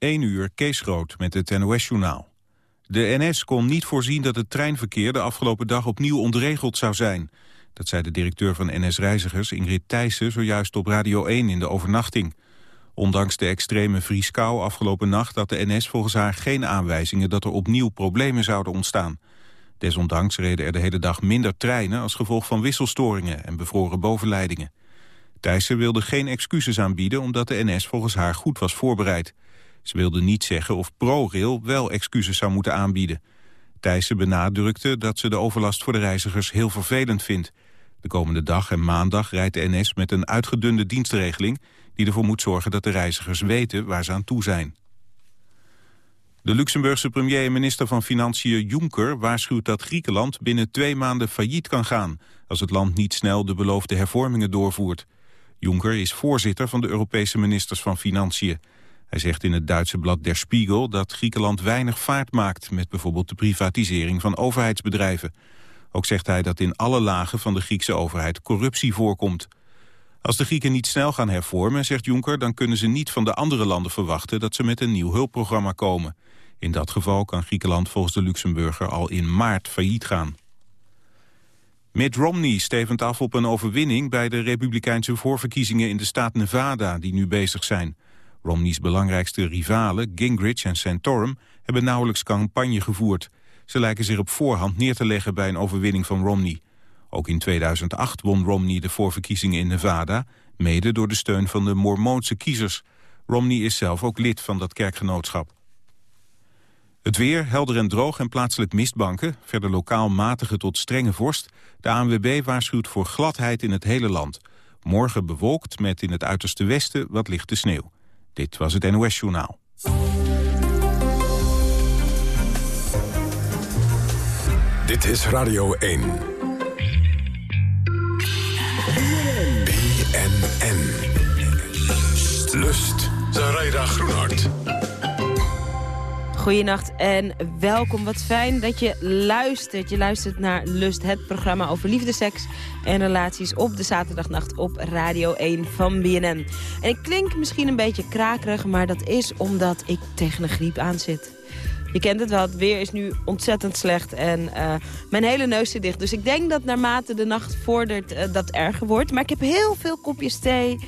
1 uur Kees Groot met het NOS-journaal. De NS kon niet voorzien dat het treinverkeer de afgelopen dag opnieuw ontregeld zou zijn. Dat zei de directeur van NS Reizigers, Ingrid Thijssen, zojuist op Radio 1 in de overnachting. Ondanks de extreme vrieskou afgelopen nacht had de NS volgens haar geen aanwijzingen dat er opnieuw problemen zouden ontstaan. Desondanks reden er de hele dag minder treinen als gevolg van wisselstoringen en bevroren bovenleidingen. Thijssen wilde geen excuses aanbieden omdat de NS volgens haar goed was voorbereid. Ze wilde niet zeggen of ProRail wel excuses zou moeten aanbieden. Thijssen benadrukte dat ze de overlast voor de reizigers heel vervelend vindt. De komende dag en maandag rijdt de NS met een uitgedunde dienstregeling... die ervoor moet zorgen dat de reizigers weten waar ze aan toe zijn. De Luxemburgse premier en minister van Financiën Juncker waarschuwt dat Griekenland binnen twee maanden failliet kan gaan als het land niet snel de beloofde hervormingen doorvoert. Juncker is voorzitter van de Europese ministers van Financiën. Hij zegt in het Duitse blad Der Spiegel dat Griekenland weinig vaart maakt... met bijvoorbeeld de privatisering van overheidsbedrijven. Ook zegt hij dat in alle lagen van de Griekse overheid corruptie voorkomt. Als de Grieken niet snel gaan hervormen, zegt Juncker... dan kunnen ze niet van de andere landen verwachten dat ze met een nieuw hulpprogramma komen. In dat geval kan Griekenland volgens de Luxemburger al in maart failliet gaan. Mitt Romney stevend af op een overwinning bij de republikeinse voorverkiezingen in de staat Nevada die nu bezig zijn. Romney's belangrijkste rivalen, Gingrich en Santorum, hebben nauwelijks campagne gevoerd. Ze lijken zich op voorhand neer te leggen bij een overwinning van Romney. Ook in 2008 won Romney de voorverkiezingen in Nevada, mede door de steun van de Mormoonse kiezers. Romney is zelf ook lid van dat kerkgenootschap. Het weer, helder en droog en plaatselijk mistbanken. Verder lokaal matige tot strenge vorst. De ANWB waarschuwt voor gladheid in het hele land. Morgen bewolkt met in het uiterste westen wat lichte sneeuw. Dit was het NOS Journaal. Dit is Radio 1. BNN. Lust. Zaraida Groenhart. Goedenacht en welkom. Wat fijn dat je luistert. Je luistert naar Lust, het programma over liefde, seks en relaties... op de zaterdagnacht op Radio 1 van BNN. En ik klink misschien een beetje krakerig, maar dat is omdat ik tegen een griep aan zit. Je kent het wel, het weer is nu ontzettend slecht en uh, mijn hele neus zit dicht. Dus ik denk dat naarmate de nacht vordert uh, dat erger wordt. Maar ik heb heel veel kopjes thee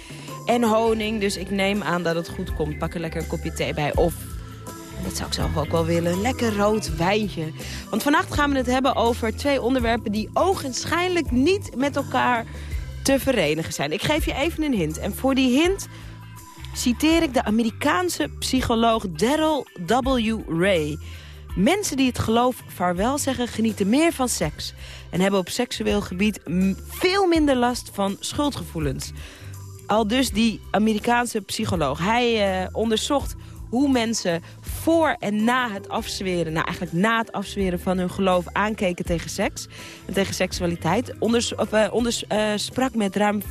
en honing, dus ik neem aan dat het goed komt. Pak er lekker een kopje thee bij of dat zou ik zelf ook wel willen. Lekker rood wijntje. Want vannacht gaan we het hebben over twee onderwerpen... die ogenschijnlijk niet met elkaar te verenigen zijn. Ik geef je even een hint. En voor die hint citeer ik de Amerikaanse psycholoog Daryl W. Ray. Mensen die het geloof vaarwel zeggen genieten meer van seks... en hebben op seksueel gebied veel minder last van schuldgevoelens. Al dus die Amerikaanse psycholoog. Hij uh, onderzocht hoe mensen voor en na het afzweren... nou eigenlijk na het afzweren van hun geloof aankeken tegen seks... en tegen seksualiteit. Onders, onders, uh, sprak met ruim 14.500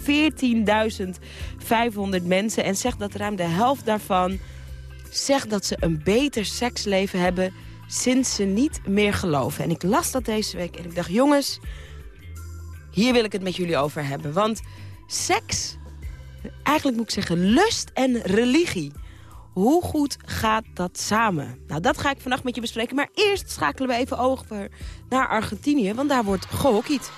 mensen... en zegt dat ruim de helft daarvan zegt dat ze een beter seksleven hebben... sinds ze niet meer geloven. En ik las dat deze week en ik dacht, jongens... hier wil ik het met jullie over hebben. Want seks, eigenlijk moet ik zeggen lust en religie... Hoe goed gaat dat samen? Nou, dat ga ik vannacht met je bespreken. Maar eerst schakelen we even over naar Argentinië, want daar wordt gehockeyd.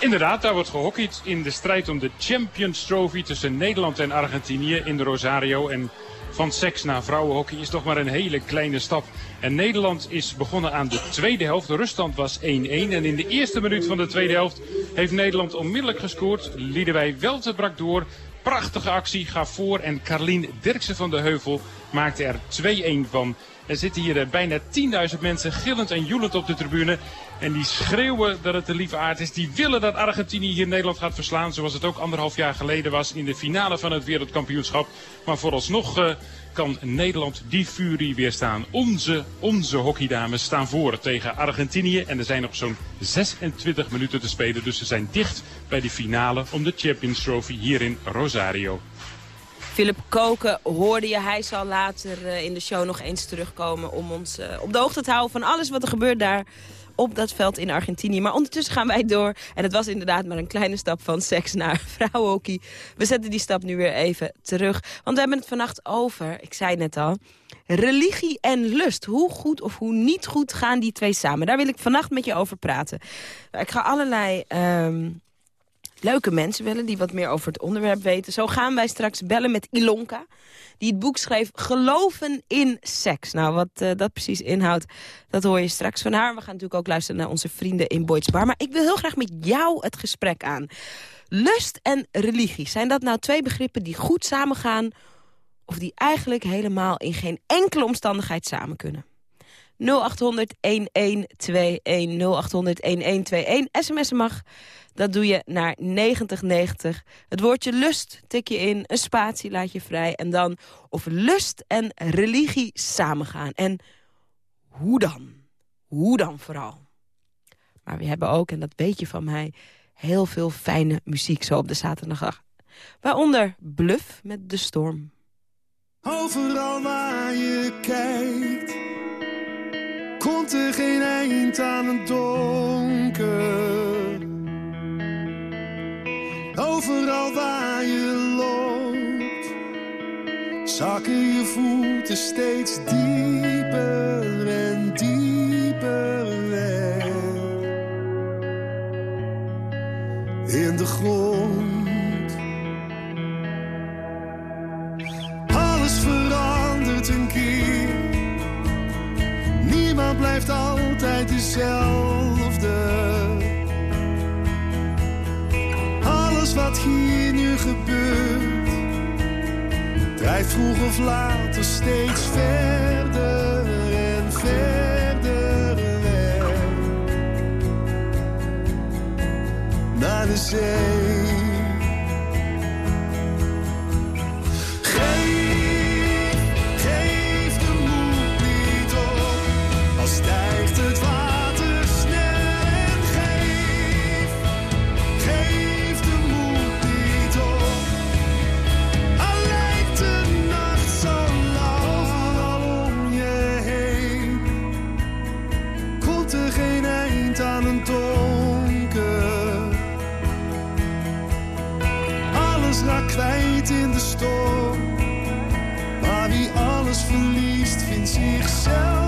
Inderdaad, daar wordt gehockeyd in de strijd om de Champions Trophy tussen Nederland en Argentinië in de Rosario. En van seks naar vrouwenhockey is toch maar een hele kleine stap. En Nederland is begonnen aan de tweede helft. De ruststand was 1-1. En in de eerste minuut van de tweede helft heeft Nederland onmiddellijk gescoord. Liedewij Welte brak door. Prachtige actie, gaf voor en Carlien Dirksen van de Heuvel maakte er 2-1 van. Er zitten hier eh, bijna 10.000 mensen gillend en joelend op de tribune. En die schreeuwen dat het de lieve aard is. Die willen dat Argentinië hier Nederland gaat verslaan. Zoals het ook anderhalf jaar geleden was in de finale van het wereldkampioenschap. Maar vooralsnog uh, kan Nederland die furie weerstaan. Onze, onze hockeydames staan voor tegen Argentinië. En er zijn nog zo'n 26 minuten te spelen. Dus ze zijn dicht bij de finale om de Champions Trophy hier in Rosario. Philip Koken hoorde je. Hij zal later uh, in de show nog eens terugkomen om ons uh, op de hoogte te houden van alles wat er gebeurt daar op dat veld in Argentinië. Maar ondertussen gaan wij door. En het was inderdaad maar een kleine stap van seks naar vrouwenhockey. We zetten die stap nu weer even terug. Want we hebben het vannacht over, ik zei het net al... Religie en lust. Hoe goed of hoe niet goed gaan die twee samen? Daar wil ik vannacht met je over praten. Ik ga allerlei... Ehm, leuke mensen bellen die wat meer over het onderwerp weten. Zo gaan wij straks bellen met Ilonka, die het boek schreef Geloven in Seks. Nou, wat uh, dat precies inhoudt, dat hoor je straks van haar. We gaan natuurlijk ook luisteren naar onze vrienden in Boyd's Bar. Maar ik wil heel graag met jou het gesprek aan. Lust en religie, zijn dat nou twee begrippen die goed samengaan... of die eigenlijk helemaal in geen enkele omstandigheid samen kunnen? 0800-1121, 0800-1121. SMS mag, dat doe je naar 9090. Het woordje lust tik je in, een spatie laat je vrij... en dan of lust en religie samengaan. En hoe dan? Hoe dan vooral? Maar we hebben ook, en dat weet je van mij... heel veel fijne muziek zo op de zaterdag. Waaronder Bluff met De Storm. Overal waar je kijkt komt er geen eind aan het donker. Overal waar je loopt, zakken je voeten steeds dieper en dieper weg. In de grond. Dezelfde. Alles wat hier nu gebeurt, drijft vroeg of later steeds verder en verder weg. Naar de zee. Zichzelf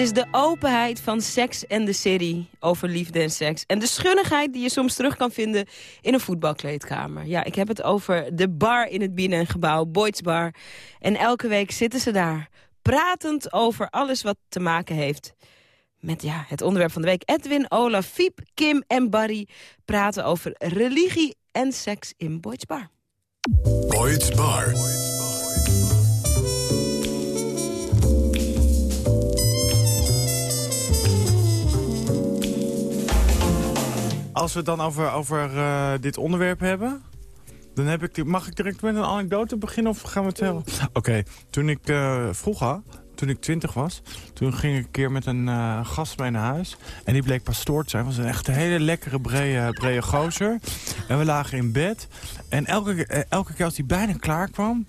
is de openheid van Sex and the City over liefde en seks. En de schunnigheid die je soms terug kan vinden in een voetbalkleedkamer. Ja, ik heb het over de bar in het binnengebouw, Boyd's Bar. En elke week zitten ze daar, pratend over alles wat te maken heeft met ja, het onderwerp van de week. Edwin, Olaf, Fiep, Kim en Barry praten over religie en seks in Boyd's Bar. Bar. Als we het dan over, over eh, dit onderwerp hebben... Dan heb ik, die- mag ik direct met een anekdote beginnen of gaan we het hebben? Oké, toen ik eh, vroeger, toen ik twintig was... toen ging ik een keer met een eh, gast mee naar huis. En die bleek pastoor te zijn. was een echt een hele lekkere, brede, brede gozer. En we lagen in bed. En elke, keer- elke keer als hij bijna klaar kwam...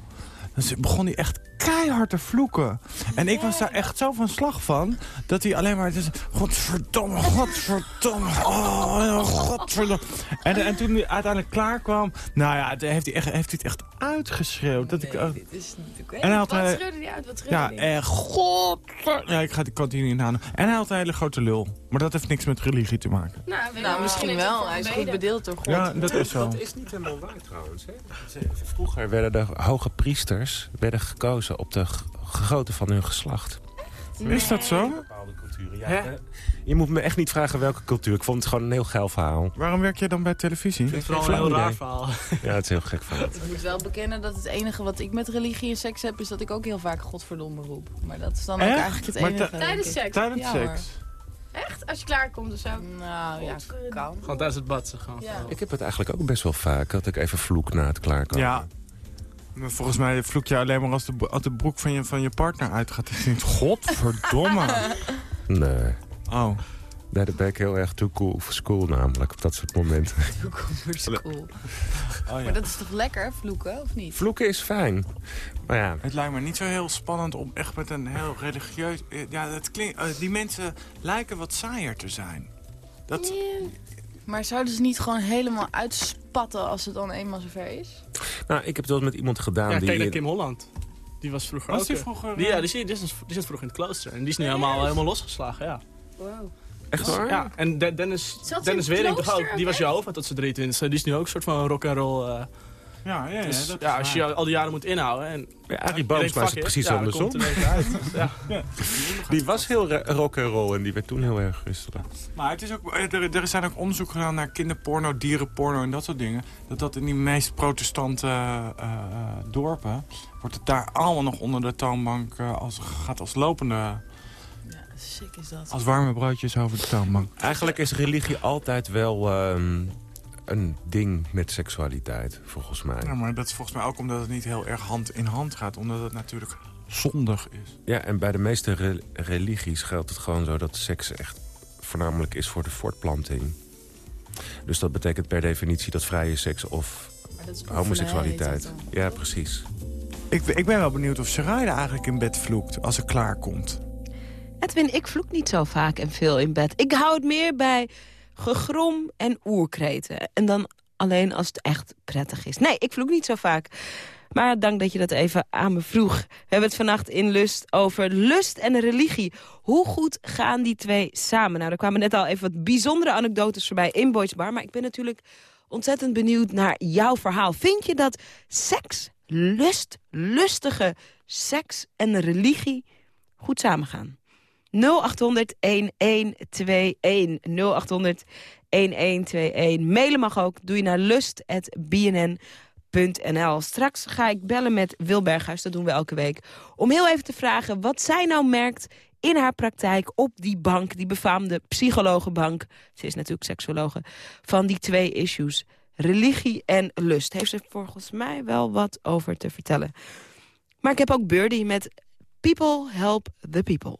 dan begon hij echt keihard te vloeken. En ik was daar echt zo van slag van... dat hij alleen maar... Dus, godverdomme, godverdomme, oh, godverdomme. En, en toen hij uiteindelijk klaar kwam... nou ja, heeft hij, echt, heeft hij het echt uitgeschreeuwd. Dat ik, dit is natuurlijk... En hij had, wat eh, schreeuwde die uit? Wat schreeuwde ja, echt, god... Ja, ik ga die kantine niet aan. En hij had een hele grote lul. Maar dat heeft niks met religie te maken. Nou, Nou, nou, misschien wel. Hij is goed bedeeld door God. Ja, dat is zo. Dat is niet helemaal waar trouwens. Hè? Vroeger werden de hoge priesters werden gekozen op de grootte van hun geslacht. Is dat zo? Bepaalde culturen, ja. Eh, Je moet me echt niet vragen welke cultuur. Ik vond het gewoon een heel geil verhaal. Waarom werk jij dan bij televisie? Het is vooral een heel raar verhaal. Ja, het is heel gek van Ik moet wel bekennen dat het enige wat ik met religie en seks heb... is dat ik ook heel vaak godverdomme roep. Maar dat is dan ook eigenlijk het enige. Tijdens ik. seks? Tijdens Ja, seks? Echt? Als je klaarkomt of zo? Nou ja, kan. Gewoon tijdens het badsen. Gewoon. Ja. Ik heb het eigenlijk ook best wel vaak. Dat ik even vloek na het klaarkomen. Ja. Maar volgens mij vloek je alleen maar als de, als de broek van je, van je partner uitgaat. Je denkt, godverdomme. Nee. Oh. Daar ben ik heel erg too cool for school namelijk. Op dat soort momenten. Cool. oh ja. Maar dat is toch lekker, vloeken, of niet? Vloeken is fijn. Maar ja, Het lijkt me niet zo heel spannend om echt met een heel religieus... eh, Ja, dat klinkt, eh, die mensen lijken wat saaier te zijn. Dat, Maar zouden ze niet gewoon helemaal uitspatten als het dan eenmaal zover is? nou, ik heb het wel eens met iemand gedaan Ja, die... kijk naar Kim Holland. Die was vroeger was ook... die eh, vroeger... Die, eh, ja, die, zit, die, zit, die zit vroeger in het klooster. En die is nu helemaal, helemaal losgeslagen, ja. Echt waar? Ja, en De- Dennis, Dennis Wering toch klooster ook? Die was Jehovah tot zijn 23 Die is nu ook een soort van rock'n'roll. eh Ja, ja, ja, dus, dat ja, als je al die jaren moet inhouden. En Ja, Arie Boomsma is precies ja, andersom. er ja. Die was heel ra- rock'n'roll en die werd toen heel erg christelijk. Maar het is ook, eh, er, er zijn ook onderzoeken gedaan naar kinderporno, dierenporno en dat soort dingen. Dat dat in die meest protestante eh, eh, dorpen... wordt het daar allemaal nog onder de toonbank als, gaat als lopende... Ja, sick is dat. als warme broodjes over de toonbank. Eigenlijk is religie altijd wel ehm, een ding met seksualiteit, volgens mij. Ja, maar dat is volgens mij ook omdat het niet heel erg hand in hand gaat. Omdat het natuurlijk zondig is. Ja, en bij de meeste re- religies geldt het gewoon zo dat seks echt voornamelijk is voor de voortplanting. Dus dat betekent per definitie dat vrije seks of homoseksualiteit. Ja, precies. Ik, ik ben wel benieuwd of Sarayda eigenlijk in bed vloekt als ze klaar komt. Edwin, ik vloek niet zo vaak en veel in bed. Ik hou het meer bij gegrom en oerkreten. En dan alleen als het echt prettig is. Nee, ik vloek niet zo vaak. Maar dank dat je dat even aan me vroeg. We hebben het vannacht in Lust over lust en religie. Hoe goed gaan die twee samen? Nou, er kwamen net al even wat bijzondere anekdotes voorbij in Boys Bar. Maar ik ben natuurlijk ontzettend benieuwd naar jouw verhaal. Vind je dat seks, lust, lustige seks en religie goed samengaan? 0800 1121. 0800 1121. Mailen mag ook. Doe je naar lust.bnn.nl. Straks ga ik bellen met Wil Berghuis. Dat doen we elke week. Om heel even te vragen wat zij nou merkt in haar praktijk op die bank. Die befaamde psychologenbank. Ze is natuurlijk seksologe. Van die twee issues. Religie en lust. Heeft ze volgens mij wel wat over te vertellen. Maar ik heb ook Birdie met People Help the People.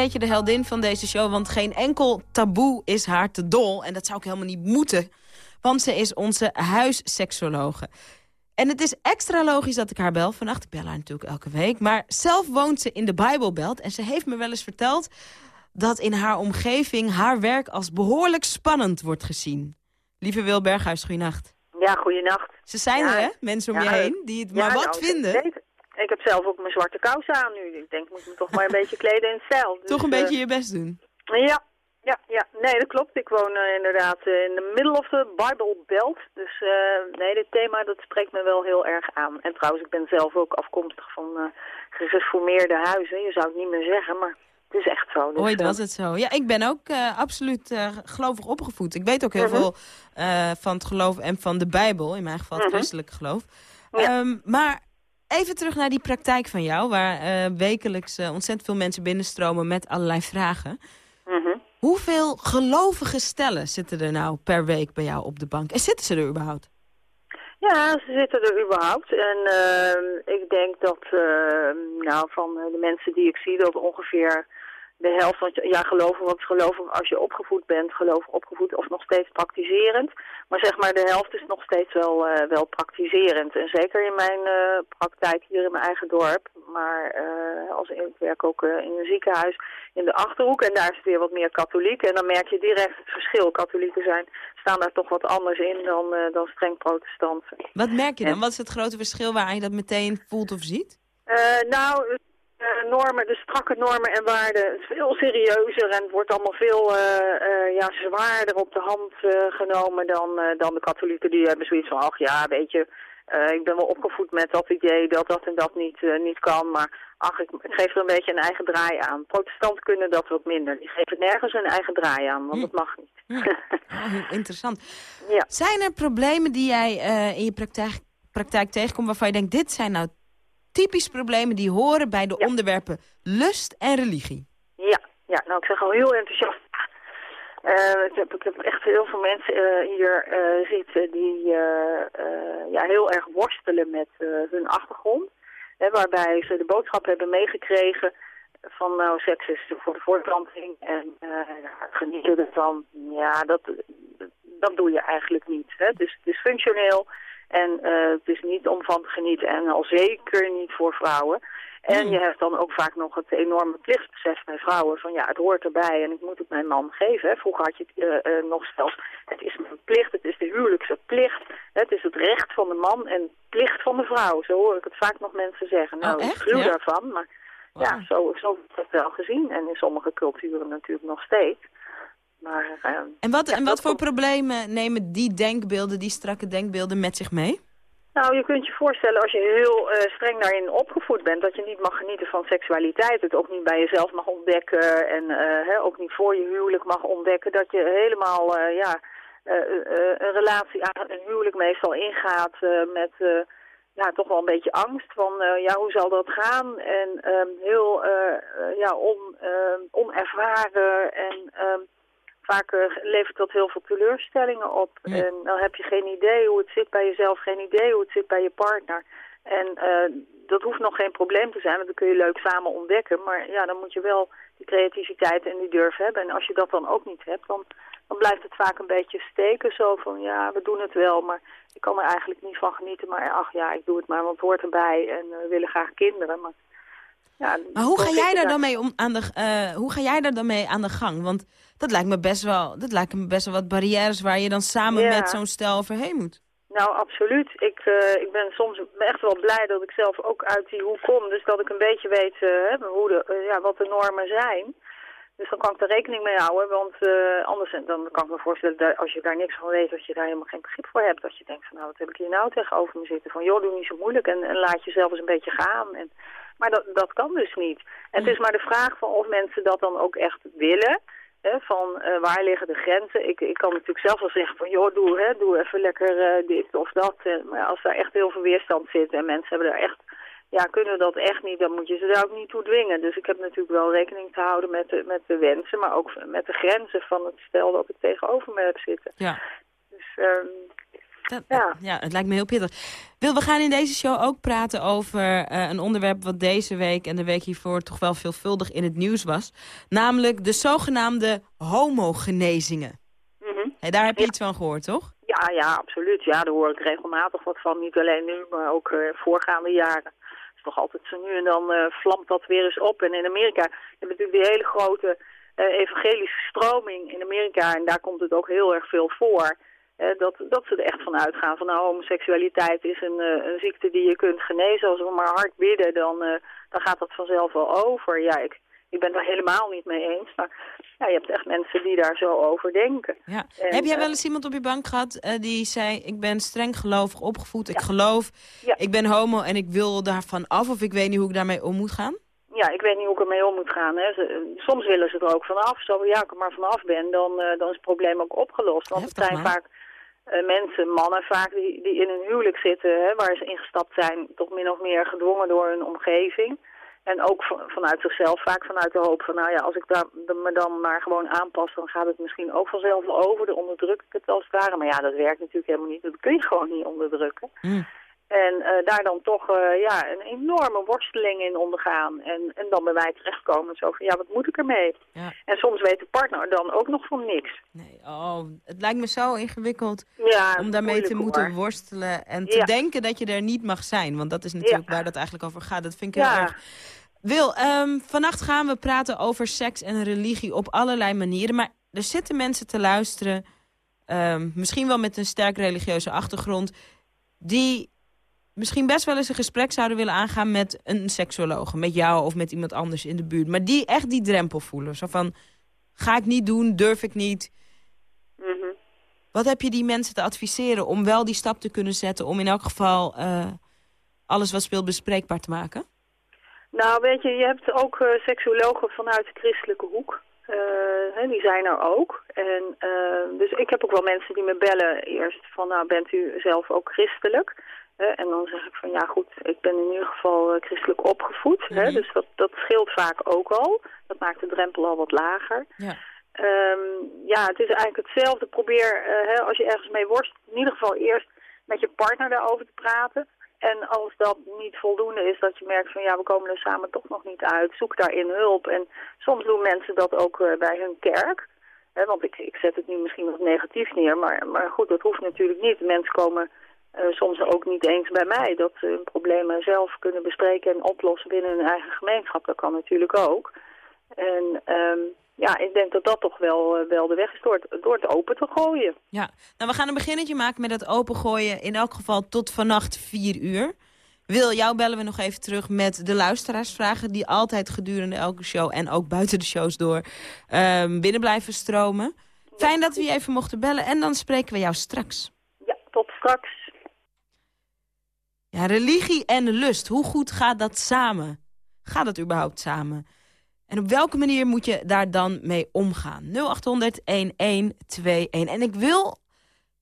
beetje de heldin van deze show... want geen enkel taboe is haar te dol. En dat zou ik helemaal niet moeten. Want ze is onze huisseksologe. En het is extra logisch dat ik haar bel vannacht. Ik bel haar natuurlijk elke week. Maar zelf woont ze in de Bijbelbelt. En ze heeft me wel eens verteld dat in haar omgeving... haar werk als behoorlijk spannend wordt gezien. Lieve Wil Berghuis, goeienacht. Ja, goeienacht. Ze zijn Ja. er, hè? Mensen om Ja, je heen die het ja, maar wat nou, vinden. zeker. Ik heb zelf ook mijn zwarte kousen aan nu. Ik denk, ik moet me toch maar een beetje kleden in stijl. Dus, Toch een eh, beetje je best doen. Ja, ja, ja. Nee, dat klopt. Ik woon eh, inderdaad eh, in de middle of the Bible Belt. Dus eh, nee, dit thema dat spreekt me wel heel erg aan. En trouwens, ik ben zelf ook afkomstig van eh, gereformeerde huizen. Je zou het niet meer zeggen, maar het is echt zo. Dus, Ooit eh, was het zo. Ja, ik ben ook eh, absoluut eh, gelovig opgevoed. Ik weet ook heel Mhm. veel eh, van het geloof en van de Bijbel. In mijn geval het Mhm. christelijke geloof. Ehm, maar even terug naar die praktijk van jou... waar eh, wekelijks eh, ontzettend veel mensen binnenstromen met allerlei vragen. mhm. Hoeveel gelovige stellen zitten er nou per week bij jou op de bank? En zitten ze er überhaupt? Ja, ze zitten er überhaupt. En ehm, ik denk dat ehm, nou, van eh, de mensen die ik zie, dat ongeveer de helft, want ja, geloven, want geloven als je opgevoed bent, geloven opgevoed of nog steeds praktiserend. Maar zeg maar, de helft is nog steeds wel, eh, wel praktiserend. En zeker in mijn eh, praktijk hier in mijn eigen dorp. Maar eh, als ik werk ook in een ziekenhuis in de Achterhoek. En daar is het weer wat meer katholiek. En dan merk je direct het verschil. Katholieken zijn, staan daar toch wat anders in dan, dan streng protestanten. Wat merk je dan? En- Wat is het grote verschil waaraan je dat meteen voelt of ziet? Nou, eh, normen, de strakke normen en waarden, veel serieuzer en het wordt allemaal veel eh, eh, ja, zwaarder op de hand genomen dan, dan de katholieken. Die hebben zoiets van, ach ja, weet je, ik ben wel opgevoed met dat idee dat dat en dat niet, niet kan, maar ach, ik, geef er een beetje een eigen draai aan. Protestanten kunnen dat wat minder. Die geven nergens een eigen draai aan, want dat mag niet. Oh, interessant. Ja. Zijn er problemen die jij in je praktijk, praktijk tegenkomt... waarvan je denkt, dit zijn nou typisch problemen... die horen bij de onderwerpen lust en religie? Ja, ja, nou ik zeg al heel enthousiast. Eh, ik, heb, ik heb echt heel veel mensen eh, hier eh, zitten die ja, heel erg worstelen met hun achtergrond. Hè, waarbij ze de boodschap hebben meegekregen van nou seks is voor de voortplanting en genieten ervan. Ja, dat, dat doe je eigenlijk niet. Hè. Het, is, het is functioneel en eh, het is niet om van te genieten en al zeker niet voor vrouwen. En je hebt dan ook vaak nog het enorme plichtsbesef bij vrouwen van ja, het hoort erbij en ik moet het mijn man geven. Hè. Vroeger had je het eh, eh, nog zelfs, het is mijn plicht, het is de huwelijkse plicht. Het is het recht van de man en plicht van de vrouw. Zo hoor ik het vaak nog mensen zeggen. Nou, ik echt? gruw Ja? daarvan, maar ja, zo, zo wordt het wel gezien. En in sommige culturen natuurlijk nog steeds. Maar, eh, En wat, ja, en wat voor komt- problemen nemen die denkbeelden, die strakke denkbeelden met zich mee? Nou, je kunt je voorstellen als je heel eh, streng daarin opgevoed bent... dat je niet mag genieten van seksualiteit. Het ook niet bij jezelf mag ontdekken. En eh, hè, ook niet voor je huwelijk mag ontdekken. Dat je helemaal eh, ja, een relatie aan een huwelijk meestal ingaat met... ja, toch wel een beetje angst van, ja, hoe zal dat gaan? En ehm, heel, ja, on, ehm, onervaren en ehm, vaak levert dat heel veel teleurstellingen op. En dan heb je geen idee hoe het zit bij jezelf, geen idee hoe het zit bij je partner. En eh, dat hoeft nog geen probleem te zijn, want dat kun je leuk samen ontdekken. Maar ja, dan moet je wel die creativiteit en die durf hebben. En als je dat dan ook niet hebt, dan, dan blijft het vaak een beetje steken. Zo van, ja, we doen het wel, maar ik kan er eigenlijk niet van genieten. Maar ach ja, ik doe het maar, want het hoort erbij. En eh, we willen graag kinderen. Maar, ja, Maar hoe ga jij daar dan mee om aan de, eh, hoe ga jij daar dan mee aan de gang? Want dat lijkt me best wel, dat lijkt me best wel wat barrières waar je dan samen Ja. met zo'n stel overheen moet. Nou, absoluut. Ik, eh, ik ben soms echt wel blij dat ik zelf ook uit die hoek kom. Dus dat ik een beetje weet eh, hoe de, ja, wat de normen zijn. Dus dan kan ik er rekening mee houden. Want eh, anders dan kan ik me voorstellen, dat als je daar niks van weet, dat je daar helemaal geen begrip voor hebt. Dat je denkt van nou, wat heb ik hier nou tegenover me zitten? Van joh, doe niet zo moeilijk en, en laat jezelf eens een beetje gaan. En, maar dat, dat kan dus niet. En het is maar de vraag van of mensen dat dan ook echt willen. Hè, van eh, waar liggen de grenzen? Ik, ik kan natuurlijk zelf wel zeggen van joh, doe, hè, doe even lekker eh, dit of dat. Maar als daar echt heel veel weerstand zit en mensen hebben daar echt, ja, kunnen dat echt niet, dan moet je ze daar ook niet toe dwingen. Dus ik heb natuurlijk wel rekening te houden met de, met de wensen, maar ook met de grenzen van het stel dat ik tegenover me heb zitten. Ja. Dus ehm, Dat, Ja. ja, het lijkt me heel pittig. Wil, we gaan in deze show ook praten over eh, een onderwerp wat deze week en de week hiervoor toch wel veelvuldig in het nieuws was. Namelijk de zogenaamde homogenezingen. mhm. Hé, daar heb je iets van gehoord, toch? Ja, ja, absoluut. Ja, daar hoor ik regelmatig wat van. Niet alleen nu, maar ook eh, voorgaande jaren. Toch altijd zo nu en dan eh, vlamt dat weer eens op. En in Amerika heb je natuurlijk die hele grote eh, evangelische stroming in Amerika. En daar komt het ook heel erg veel voor. dat, dat ze er echt van uitgaan van nou, homoseksualiteit is een, eh, een ziekte die je kunt genezen. Als we maar hard bidden, dan, dan gaat dat vanzelf wel over. Ja, ik, ik ben het er helemaal niet mee eens. Maar ja, je hebt echt mensen die daar zo over denken. Ja. En, heb jij eh, wel eens iemand op je bank gehad eh, die zei... ik ben streng gelovig opgevoed, ik geloof, Ja. ik ben homo en ik wil daarvan af... of ik weet niet hoe ik daarmee om moet gaan? Ja, ik weet niet hoe ik ermee om moet gaan. Hè. Soms willen ze er ook vanaf. Zo, ja, ik er maar vanaf ben, dan, eh, dan is het probleem ook opgelost. Want Heftig, het zijn man. vaak mensen, mannen vaak, die, die in een huwelijk zitten... Hè, waar ze ingestapt zijn, toch min of meer gedwongen door hun omgeving. En ook van- vanuit zichzelf, vaak vanuit de hoop van... nou ja, als ik daar, me dan maar gewoon aanpas... dan gaat het misschien ook vanzelf over. Dan onderdruk ik het als het ware. Maar ja, dat werkt natuurlijk helemaal niet. Dat kun je gewoon niet onderdrukken. Mm. En eh, daar dan toch eh, ja, een enorme worsteling in ondergaan. En, en dan bij mij terechtkomen. Zo van, ja, wat moet ik ermee? Ja. En soms weet de partner dan ook nog van niks. Nee, oh, het lijkt me zo ingewikkeld Ja, om daarmee te moeten hoor. worstelen... en te Ja. denken dat je er niet mag zijn. Want dat is natuurlijk waar dat eigenlijk over gaat. Dat vind ik heel erg... Wil, ehm, vannacht gaan we praten over seks en religie op allerlei manieren. Maar er zitten mensen te luisteren, ehm, misschien wel met een sterk religieuze achtergrond... die misschien best wel eens een gesprek zouden willen aangaan met een seksuoloog. Met jou of met iemand anders in de buurt. Maar die echt die drempel voelen. Zo van, ga ik niet doen, durf ik niet. Mhm. Wat heb je die mensen te adviseren om wel die stap te kunnen zetten... om in elk geval eh, alles wat speelt bespreekbaar te maken? Nou, weet je, je hebt ook uh, seksuologen vanuit de christelijke hoek. Uh, hè, die zijn er ook. En, dus ik heb ook wel mensen die me bellen eerst van, nou, bent u zelf ook christelijk? En dan zeg ik van, ja goed, ik ben in ieder geval christelijk opgevoed. Mm -hmm. hè, dus dat, dat scheelt vaak ook al. Dat maakt de drempel al wat lager. Ja. Um, ja, het is eigenlijk hetzelfde. Probeer, hè, als je ergens mee worstelt, in ieder geval eerst met je partner daarover te praten. En als dat niet voldoende is, dat je merkt van ja, we komen er samen toch nog niet uit, zoek daarin hulp. En soms doen mensen dat ook uh, bij hun kerk. He, want ik, ik zet het nu misschien wat negatief neer, maar, maar goed, dat hoeft natuurlijk niet. Mensen komen soms ook niet eens bij mij, dat ze hun problemen zelf kunnen bespreken en oplossen binnen hun eigen gemeenschap. Dat kan natuurlijk ook. En um, ja, ik denk dat dat toch wel, uh, wel de weg is door het, door het open te gooien. Ja, nou we gaan een beginnetje maken met het opengooien. In elk geval tot vannacht 4 uur. Wil, jou bellen we nog even terug met de luisteraarsvragen... die altijd gedurende elke show en ook buiten de shows door um, binnen blijven stromen. Fijn dat we je even mochten bellen en dan spreken we jou straks. Ja, tot straks. Ja, religie en lust, hoe goed gaat dat samen? Gaat het überhaupt samen? En op welke manier moet je daar dan mee omgaan? 0800-1121. En ik wil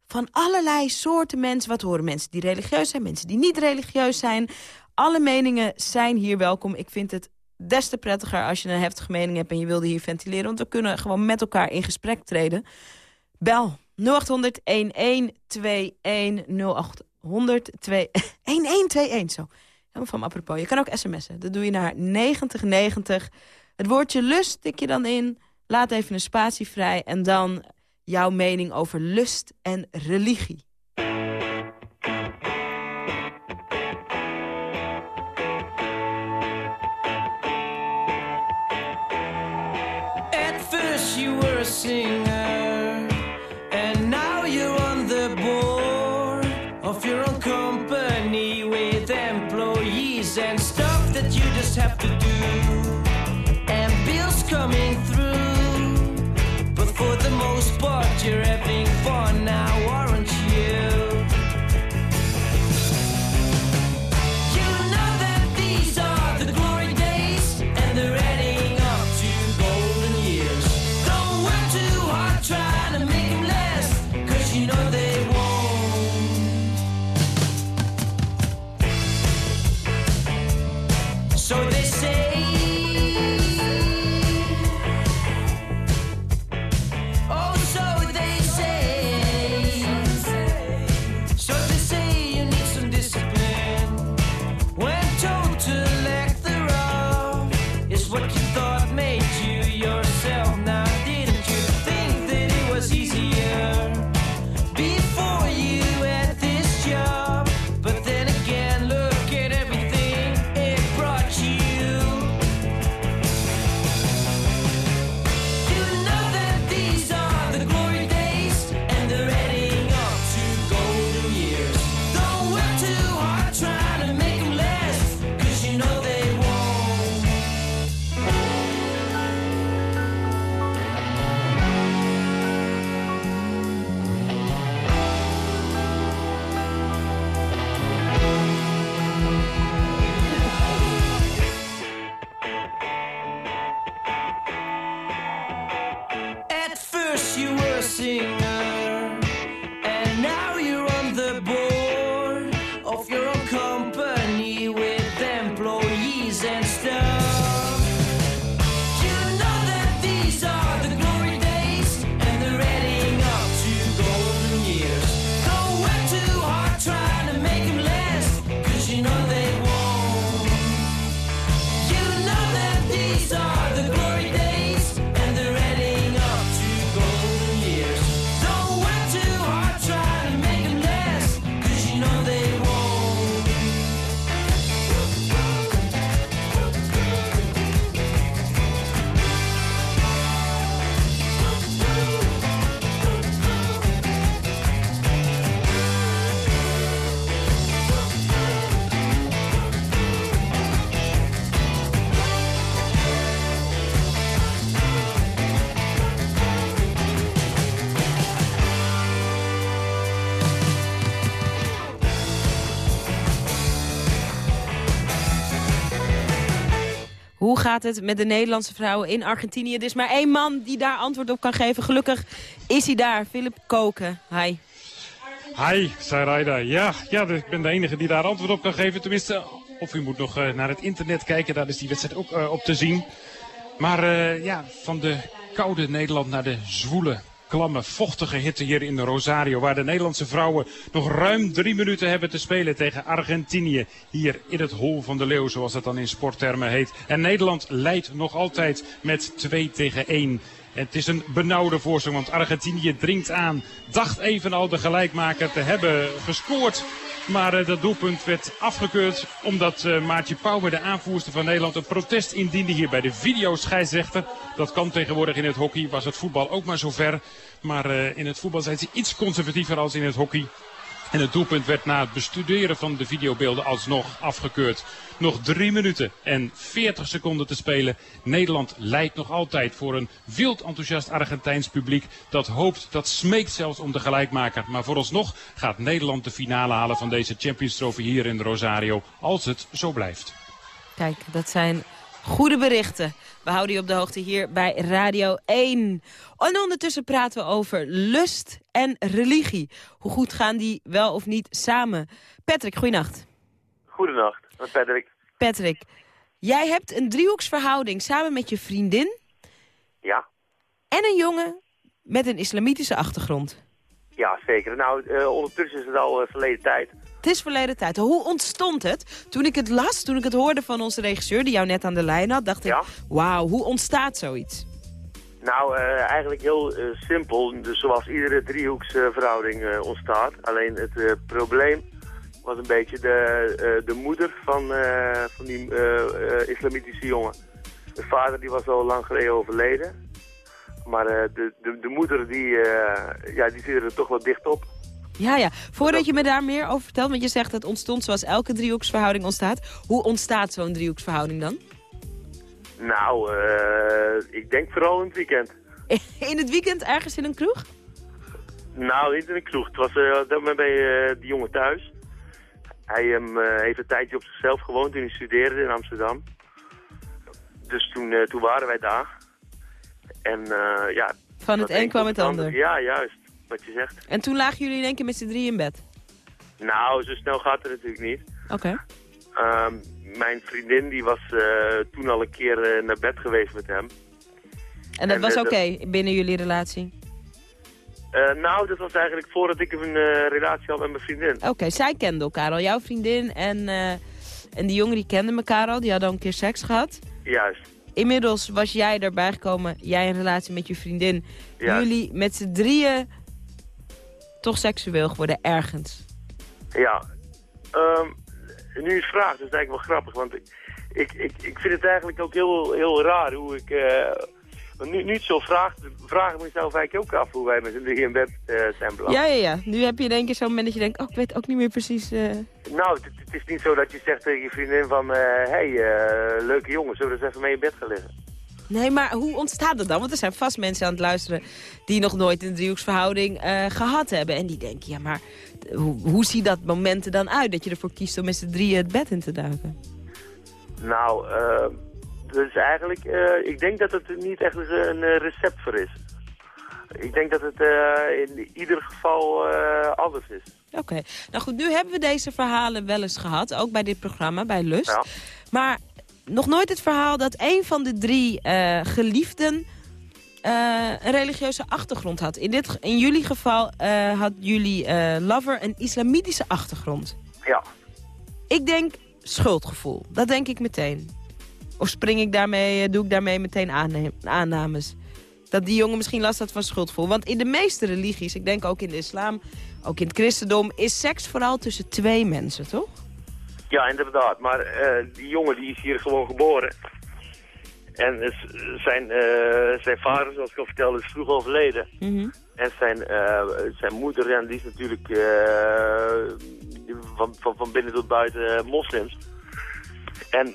van allerlei soorten mensen wat horen. Mensen die religieus zijn, mensen die niet religieus zijn. Alle meningen zijn hier welkom. Ik vind het des te prettiger als je een heftige mening hebt... en je wilde hier ventileren. Want we kunnen gewoon met elkaar in gesprek treden. Bel 0800-1121. 0800 1121, zo. Helemaal van apropos. Je kan ook sms'en. Dat doe je naar 9090... Het woordje lust tik je dan in. Laat even een spatie vrij. En dan jouw mening over lust en religie. At first you were a singer. Just have to do And bills coming through. But for the most part, you're having fun now, Hoe gaat het met de Nederlandse vrouwen in Argentinië? Er is maar één man die daar antwoord op kan geven. Gelukkig is hij daar, Philip Koken. Hi. Hi, Sarayda. Ja, ja, ik ben de enige die daar antwoord op kan geven. Tenminste, of u moet nog eh, naar het internet kijken. Daar is die wedstrijd ook eh, op te zien. Maar eh, ja, van de koude Nederland naar de zwoele, klamme, vochtige hitte hier in Rosario. Waar de Nederlandse vrouwen nog ruim drie minuten hebben te spelen tegen Argentinië. Hier in het hol van de leeuw, zoals dat dan in sporttermen heet. En Nederland leidt nog altijd met 2 tegen 1. Het is een benauwde voorsprong, want Argentinië dringt aan. Dacht even al de gelijkmaker te hebben gescoord. Maar eh, dat doelpunt werd afgekeurd omdat eh, Maartje Pauwer, de aanvoerster van Nederland, een protest indiende hier bij de videoscheidsrechter. Dat kan tegenwoordig in het hockey, was het voetbal ook maar zover. Maar eh, in het voetbal zijn ze iets conservatiever als in het hockey. En het doelpunt werd na het bestuderen van de videobeelden alsnog afgekeurd. Nog 3 minuten en 40 seconden te spelen. Nederland leidt nog altijd voor een wild enthousiast Argentijns publiek. Dat hoopt, dat smeekt zelfs om de gelijkmaker. Maar vooralsnog gaat Nederland de finale halen van deze Champions Trophy hier in Rosario. Als het zo blijft. Kijk, dat zijn goede berichten. We houden je op de hoogte hier bij Radio 1. En ondertussen praten we over lust en religie. Hoe goed gaan die wel of niet samen? Patrick, goeienacht. Goedenacht, Patrick. Patrick, jij hebt een driehoeksverhouding samen met je vriendin... Ja, en een jongen met een islamitische achtergrond. ja zeker. Nou, eh, ondertussen is het al eh, verleden tijd. Het is verleden tijd. Hoe ontstond het? Toen ik het las, toen ik het hoorde van onze regisseur... die jou net aan de lijn had, dacht ik... wauw, hoe ontstaat zoiets? Nou, eh, eigenlijk heel eh, simpel. Dus zoals iedere driehoeksverhouding eh, ontstaat. Alleen het probleem was een beetje de, de moeder van, van die islamitische jongen. De vader die was al lang geleden overleden. Maar de, de, de moeder die, ja, die zit er toch wel dicht op. Ja, ja. Voordat je me daar meer over vertelt, want je zegt het ontstond zoals elke driehoeksverhouding ontstaat. Hoe ontstaat zo'n driehoeksverhouding dan? Nou, eh, ik denk vooral in het weekend. In het weekend ergens in een kroeg? Nou, niet in een kroeg. Het was eh, op dat moment bij eh, die jongen thuis. Hij ehm, eh, heeft een tijdje op zichzelf gewoond toen hij studeerde in Amsterdam. Dus toen, toen waren wij daar. En ja... Van het een kwam het ander. Ja, juist. Wat je zegt. En toen lagen jullie in één keer met z'n drie in bed? Nou, zo snel gaat het natuurlijk niet. Oké. Mijn vriendin die was eh, toen al een keer eh, naar bed geweest met hem. En dat En, was eh, oké binnen jullie relatie? Nou, dat was eigenlijk voordat ik een relatie had met mijn vriendin. Oké, zij kenden elkaar al. Jouw vriendin en, en die jongen die kenden elkaar al. Die hadden al een keer seks gehad. Juist. Inmiddels was jij erbij gekomen. Jij in relatie met je vriendin. Jullie met z'n drieën toch seksueel geworden ergens. Ja, Ehm, nu je het vraagt, dat is eigenlijk wel grappig, want ik, ik, ik, ik vind het eigenlijk ook heel, heel raar hoe ik... want nu, nu het zo vraagt, vraag ik mezelf eigenlijk ook af hoe wij met z'n drieën in bed eh, zijn beland. Ja, ja, ja. Nu heb je één keer zo'n moment dat je denkt... oh, ik weet ook niet meer precies... eh, Nou, het, is niet zo dat je zegt tegen je vriendin van... hé, hey, leuke jongen, zullen we eens even mee in bed gaan liggen? Nee, maar hoe ontstaat dat dan? Want er zijn vast mensen aan het luisteren... die nog nooit een driehoeksverhouding eh, gehad hebben. En die denken, ja, maar hoe, hoe ziet dat moment er dan uit... dat je ervoor kiest om met z'n drieën het bed in te duiken? Nou, eh, dus eigenlijk, eh, ik denk dat het niet echt een recept voor is. Ik denk dat het in ieder geval anders is. Oké. Nou goed, nu hebben we deze verhalen wel eens gehad. Ook bij dit programma, bij Lust. Maar nog nooit het verhaal dat een van de drie eh, geliefden... eh, een religieuze achtergrond had. In, dit, in jullie geval eh, had jullie lover een islamitische achtergrond. Ja. Ik denk schuldgevoel. Dat denk ik meteen. Of spring ik daarmee, doe ik daarmee meteen aannames. Dat die jongen misschien last had van schuldgevoel. Want in de meeste religies, ik denk ook in de islam, ook in het christendom... is seks vooral tussen twee mensen, toch? Ja, inderdaad. Maar eh, die jongen die is hier gewoon geboren. En zijn, eh, zijn vader, zoals ik al vertelde, is vroeg overleden. En zijn, eh, zijn moeder, ja, die is natuurlijk van, van, van binnen tot buiten moslims. En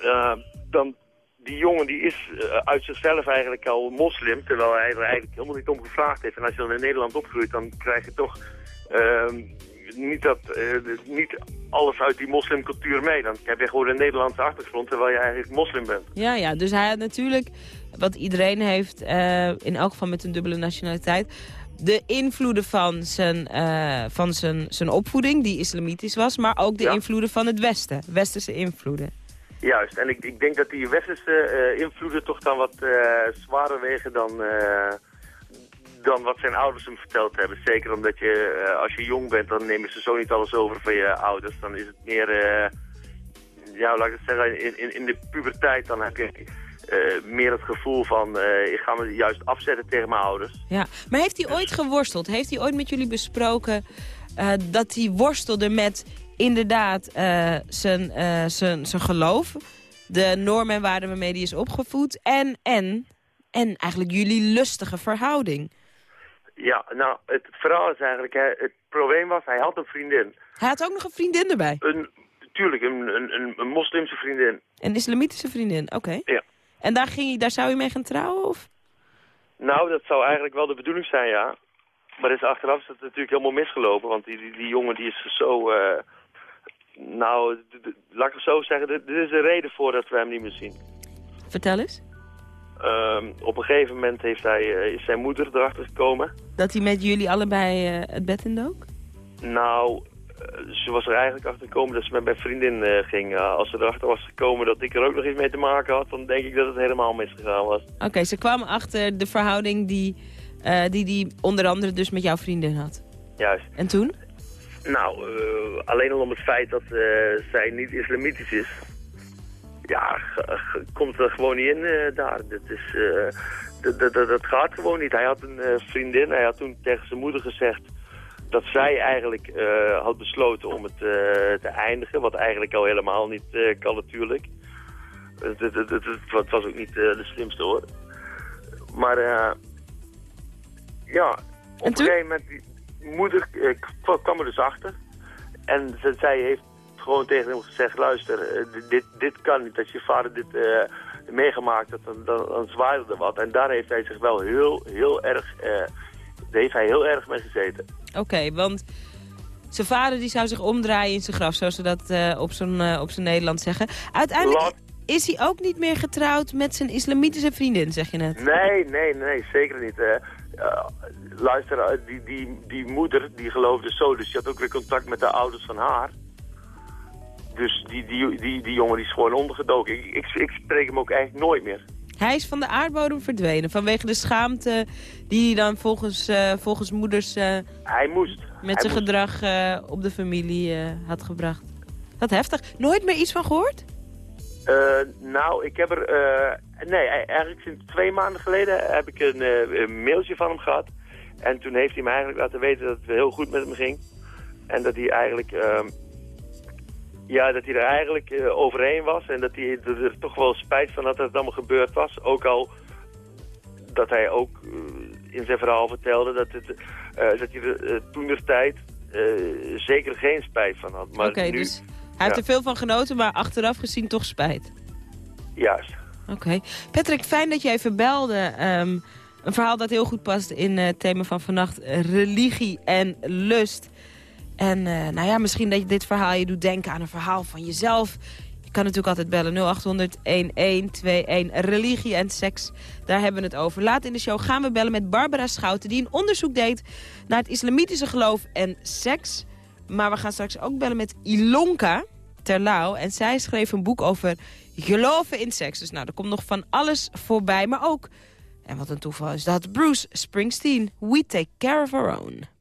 dan, die jongen die is uit zichzelf eigenlijk al moslim, terwijl hij er eigenlijk helemaal niet om gevraagd heeft. En als je dan in Nederland opgroeit, dan krijg je toch, ehm, niet, dat, eh, niet alles uit die moslimcultuur mee. Dan heb je gewoon een Nederlandse achtergrond terwijl je eigenlijk moslim bent. Ja, ja, dus hij had natuurlijk, wat iedereen heeft, eh, in elk geval met een dubbele nationaliteit... de invloeden van zijn, eh, van zijn, zijn opvoeding, die islamitisch was... maar ook de Ja. invloeden van het Westen, westerse invloeden. Juist, en ik, ik denk dat die westerse invloeden toch dan wat eh, zwaarder wegen dan, dan wat zijn ouders hem verteld hebben. Zeker omdat je, eh, als je jong bent, dan nemen ze zo niet alles over van je ouders. Dan is het meer, eh, ja, laat ik het zeggen, in, in, in de puberteit dan heb je eh, meer het gevoel van, ik ga me juist afzetten tegen mijn ouders. Ja, maar heeft hij ooit geworsteld? Heeft hij ooit met jullie besproken dat hij worstelde met inderdaad zijn, zijn, zijn geloof... de normen en waarden waarmee hij is opgevoed... en, en, en eigenlijk jullie lustige verhouding? Ja, nou, het verhaal is eigenlijk, hè, het probleem was, hij had een vriendin. Hij had ook nog een vriendin erbij. Een, tuurlijk, een, een, een, moslimse vriendin. Een islamitische vriendin, oké. Ja. En daar, ging hij, daar zou je mee gaan trouwen? Of? Nou, dat zou eigenlijk wel de bedoeling zijn, ja. Maar is achteraf is het natuurlijk helemaal misgelopen, want die, die, die jongen die is zo... eh, nou, laat ik het zo zeggen, dit is de reden voor dat we hem niet meer zien. Vertel eens. Ehm, op een gegeven moment heeft hij, eh, is zijn moeder erachter gekomen. Dat hij met jullie allebei eh, het bed in dook? Nou, eh, ze was er eigenlijk achter gekomen dat ze met mijn vriendin ging. Als ze erachter was gekomen dat ik er ook nog iets mee te maken had, dan denk ik dat het helemaal misgegaan was. Oké, ze kwamen achter de verhouding die, eh, die die onder andere dus met jouw vriendin had. Juist. En toen? Nou, alleen al om het feit dat zij niet islamitisch is. Ja, komt er gewoon niet in eh, daar. Dat, is, eh, dat, gaat gewoon niet. Hij had een eh, vriendin. Hij had toen tegen zijn moeder gezegd dat zij eigenlijk had besloten om het te eindigen. Wat eigenlijk al helemaal niet kan natuurlijk. Het, het, het, het, het was ook niet de slimste hoor. Maar ja, op een gegeven moment... Die, moeder kwam er dus achter. En ze- zij heeft gewoon tegen hem gezegd... luister, eh, dit- dit, kan niet. Als je vader dit eh, meegemaakt had, dan, dan, dan zwaaide er wat. En daar heeft hij zich wel heel, heel erg... eh, daar heeft hij heel erg mee gezeten. Oké, want zijn vader die zou zich omdraaien in zijn graf, zoals ze dat op zijn op zijn Nederlands zeggen. Uiteindelijk Laat- is hij ook niet meer getrouwd met zijn islamitische vriendin, zeg je net. Nee, nee, nee, zeker niet. luister, die, die, die moeder, die geloofde zo. Dus die had ook weer contact met de ouders van haar. Dus die, die, die, die jongen die is gewoon ondergedoken. Ik, ik, ik spreek hem ook eigenlijk nooit meer. Hij is van de aardbodem verdwenen vanwege de schaamte die hij dan volgens, eh, volgens moeders eh, Hij moest. met Hij zijn moest. gedrag eh, op de familie had gebracht. Wat heftig. Nooit meer iets van gehoord? Eh, nou, ik heb er... nee, eigenlijk sinds twee maanden geleden heb ik een, een mailtje van hem gehad. En toen heeft hij me eigenlijk laten weten dat het heel goed met hem ging. En dat hij eigenlijk... ja, dat hij er eigenlijk eh, overheen was. En dat hij er, toch wel spijt van had dat het allemaal gebeurd was. Ook al dat hij ook eh, in zijn verhaal vertelde dat, het, eh, dat hij er toen de tijd zeker geen spijt van had. Maar Oké, dus hij heeft er veel van genoten, maar achteraf gezien toch spijt. Juist. Oké. Patrick, fijn dat je even belde. Ehm, een verhaal dat heel goed past in het thema van vannacht. religie en lust. En eh, nou ja, misschien dat je dit verhaal je doet denken aan een verhaal van jezelf. Je kan natuurlijk altijd bellen 0800-1121. Religie en seks, daar hebben we het over. Laat in de show gaan we bellen met Barbara Schouten... die een onderzoek deed naar het islamitische geloof en seks. Maar we gaan straks ook bellen met Ilonka Terlouw. En zij schreef een boek over geloven in seks. Dus nou, er komt nog van alles voorbij. Maar ook, en wat een toeval is dat, Bruce Springsteen. We take care of our own.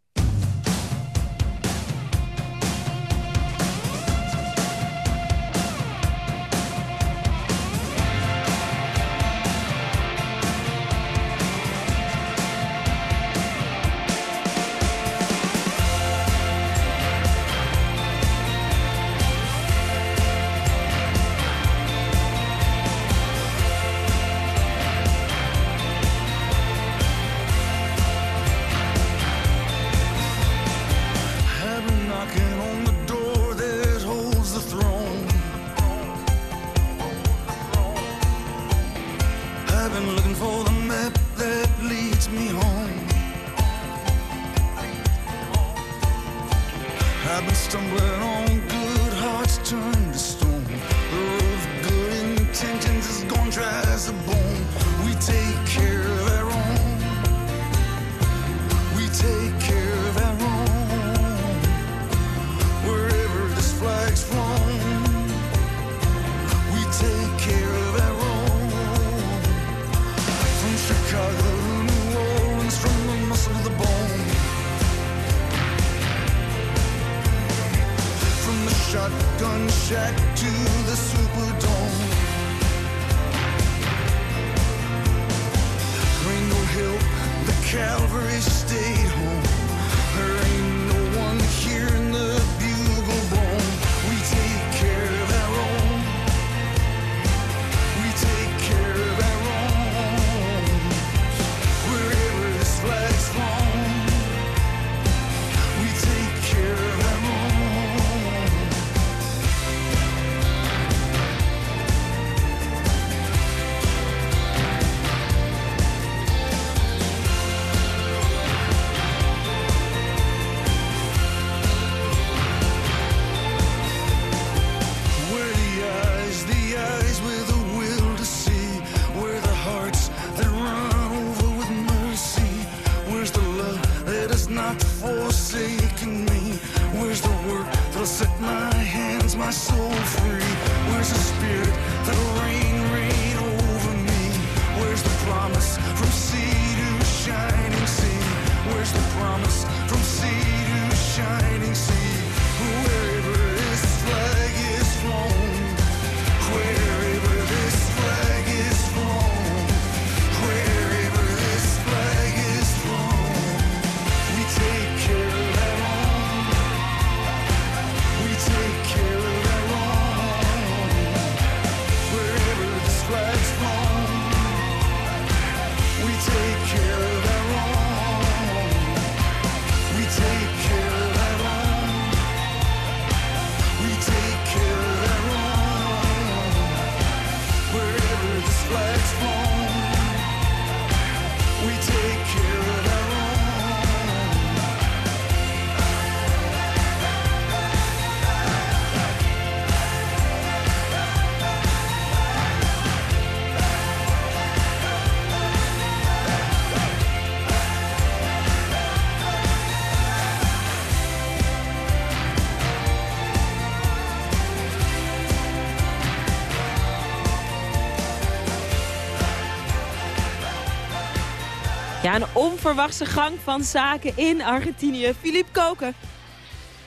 Een onverwachte gang van zaken in Argentinië. Filip Koken.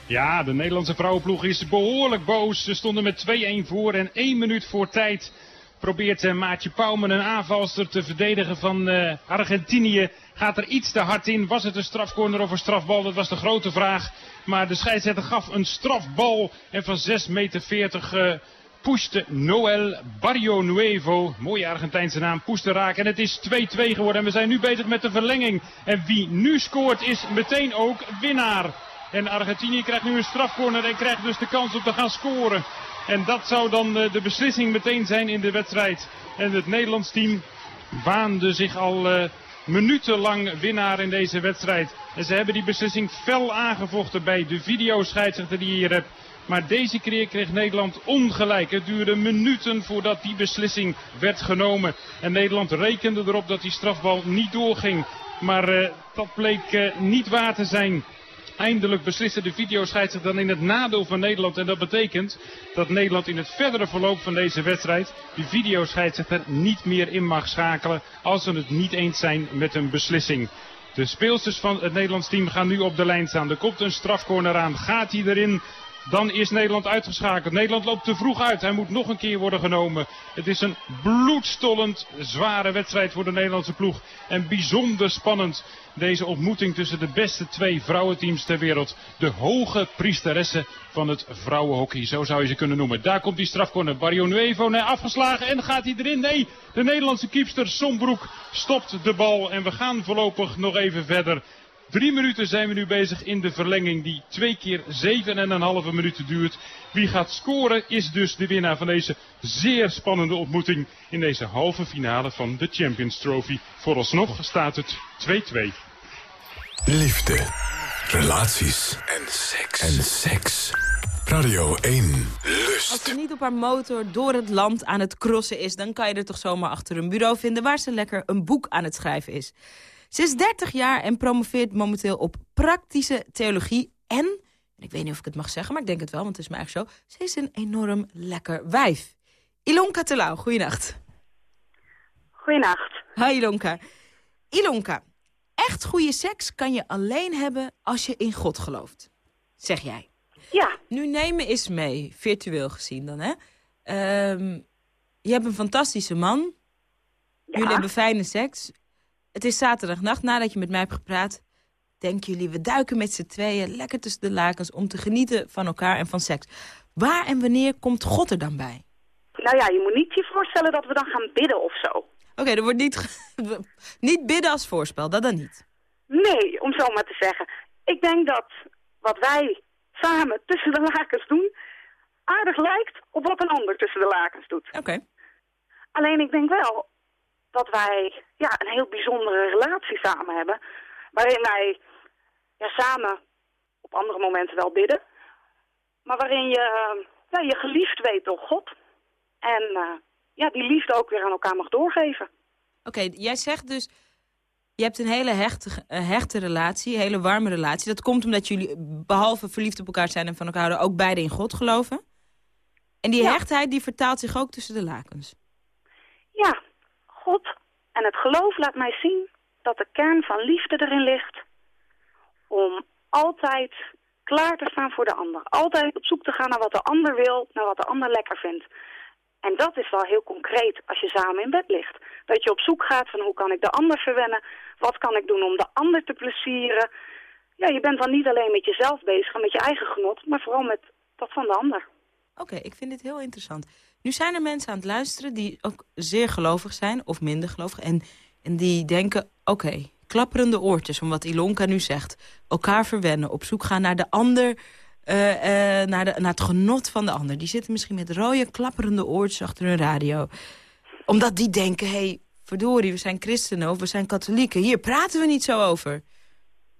Ja, de Nederlandse vrouwenploeg is behoorlijk boos. Ze stonden met 2-1 voor en 1 minuut voor tijd probeert eh, Maatje Pauwman een aanvalster te verdedigen van eh, Argentinië. Gaat er iets te hard in? Was het een strafcorner of een strafbal? Dat was de grote vraag. Maar de scheidsrechter gaf een strafbal en van 6,40 meter eh pushte Noel Barrio Nuevo, mooie Argentijnse naam, pushte raken. En het is 2-2 geworden en we zijn nu bezig met de verlenging. En wie nu scoort is meteen ook winnaar. En Argentinië krijgt nu een strafcorner en krijgt dus de kans om te gaan scoren. En dat zou dan eh, de beslissing meteen zijn in de wedstrijd. En het Nederlands team waande zich al eh, minutenlang winnaar in deze wedstrijd. En ze hebben die beslissing fel aangevochten bij de videoscheidsrechter die je hier hebt. Maar deze keer kreeg Nederland ongelijk. Het duurde minuten voordat die beslissing werd genomen. En Nederland rekende erop dat die strafbal niet doorging. Maar eh, dat bleek eh, niet waar te zijn. Eindelijk besliste de videoscheidsrechter dan in het nadeel van Nederland. En dat betekent dat Nederland in het verdere verloop van deze wedstrijd de videoscheidsrechter niet meer in mag schakelen als ze het niet eens zijn met een beslissing. De speelsters van het Nederlands team gaan nu op de lijn staan. Er komt een strafcorner aan. Gaat hij erin? Dan is Nederland uitgeschakeld. Nederland loopt te vroeg uit. Hij moet nog een keer worden genomen. Het is een bloedstollend zware wedstrijd voor de Nederlandse ploeg. En bijzonder spannend. Deze ontmoeting tussen de beste twee vrouwenteams ter wereld. De hoge priesteressen van het vrouwenhockey. Zo zou je ze kunnen noemen. Daar komt die strafcorner. Barrio Nuevo nee, afgeslagen. En gaat hij erin? Nee, de Nederlandse kiepster Sombroek stopt de bal. En we gaan voorlopig nog even verder. Drie minuten zijn we nu bezig in de verlenging die twee keer zeven en een halve minuten duurt. Wie gaat scoren is dus de winnaar van deze zeer spannende ontmoeting in deze halve finale van de Champions Trophy. Vooralsnog staat het 2-2. Liefde, relaties en seks. En seks. Radio 1. Lust. Als ze niet op haar motor door het land aan het crossen is... dan kan je er toch zomaar achter een bureau vinden... waar ze lekker een boek aan het schrijven is. Ze is 30 jaar en promoveert momenteel op praktische theologie. En, ik weet niet of ik het mag zeggen, maar ik denk het wel... want het is me eigenlijk zo, ze is een enorm lekker wijf. Ilonka Telau, goeienacht. Goeienacht. Hi Ilonka. Ilonka, echt goede seks kan je alleen hebben als je in God gelooft. Zeg jij. Ja. Nu neem me eens mee, virtueel gezien dan, hè. Ehm, je hebt een fantastische man. Jullie hebben fijne seks. Het is zaterdagnacht, nadat je met mij hebt gepraat... denken jullie, we duiken met z'n tweeën lekker tussen de lakens... om te genieten van elkaar en van seks. Waar en wanneer komt God er dan bij? Nou ja, je moet niet je voorstellen dat we dan gaan bidden of zo. Oké, er wordt niet, niet bidden als voorspel, dat dan niet. Nee, om zo maar te zeggen. Ik denk dat wat wij samen tussen de lakens doen... aardig lijkt op wat een ander tussen de lakens doet. Oké. Alleen ik denk wel dat wij ja, een heel bijzondere relatie samen hebben. Waarin wij ja, samen op andere momenten wel bidden. Maar waarin je ja, je geliefd weet door God. En eh, ja, die liefde ook weer aan elkaar mag doorgeven. Oké, jij zegt dus... Je hebt een hele hechte, hechte relatie, een hele warme relatie. Dat komt omdat jullie, behalve verliefd op elkaar zijn en van elkaar houden... ook beide in God geloven. En die hechtheid die vertaalt zich ook tussen de lakens. Ja, God en het geloof laat mij zien dat de kern van liefde erin ligt om altijd klaar te staan voor de ander. Altijd op zoek te gaan naar wat de ander wil, naar wat de ander lekker vindt. En dat is wel heel concreet als je samen in bed ligt. Dat je op zoek gaat van hoe kan ik de ander verwennen, wat kan ik doen om de ander te plezieren. Ja, je bent dan niet alleen met jezelf bezig met je eigen genot, maar vooral met dat van de ander. Oké, ik vind dit heel interessant. Nu zijn er mensen aan het luisteren die ook zeer gelovig zijn, of minder gelovig. En, en die denken, oké, klapperende oortjes, om wat Ilonka nu zegt. Elkaar verwennen, op zoek gaan naar de ander, eh, eh, naar, de, naar het genot van de ander. Die zitten misschien met rode, klapperende oortjes achter hun radio. Omdat die denken, hé, hey, verdorie, we zijn christenen of we zijn katholieken. Hier praten we niet zo over.